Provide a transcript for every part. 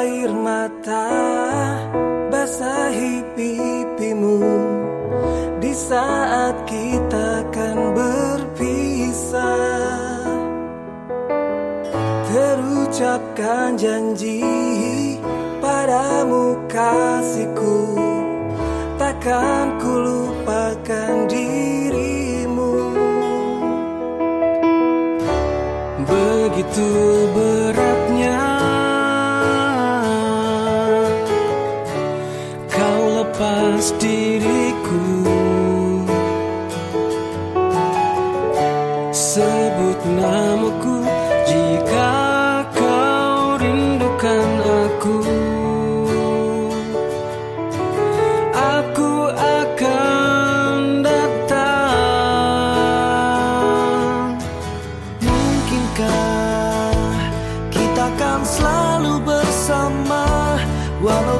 Air mata basahi pipimu. Di saat kita akan berpisah Terucapkan janji padamu kasihku. Takkan ku lupakan dirimu. Begitu berat atas Sebut namaku jika kau rindukan aku. Aku akan datang. Mungkinkah kita akan selalu bersama Walau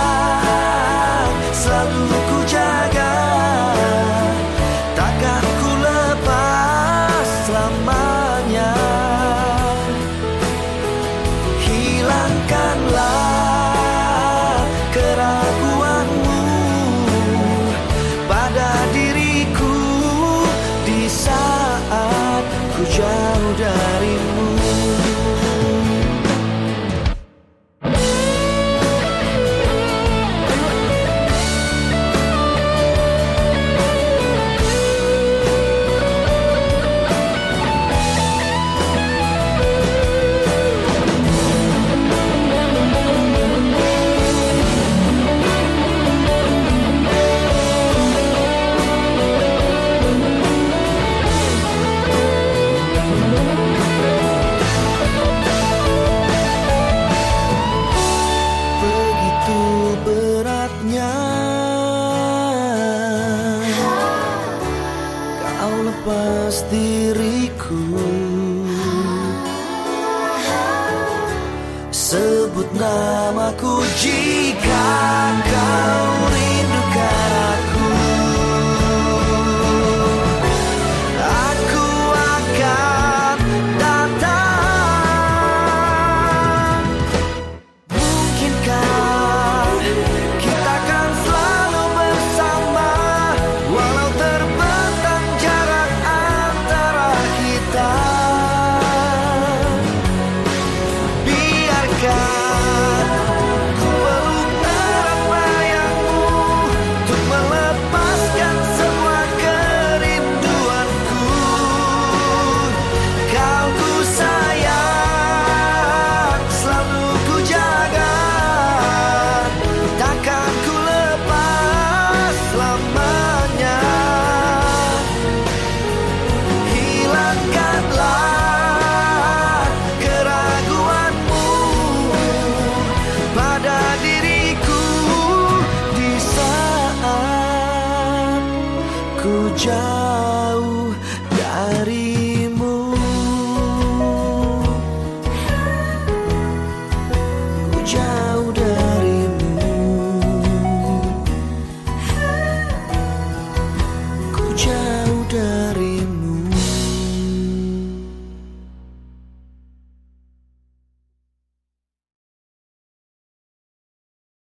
kau lepas diriku. Sebut namaku jika kau jauh darimu. Ku jauh darimu. Ku jauh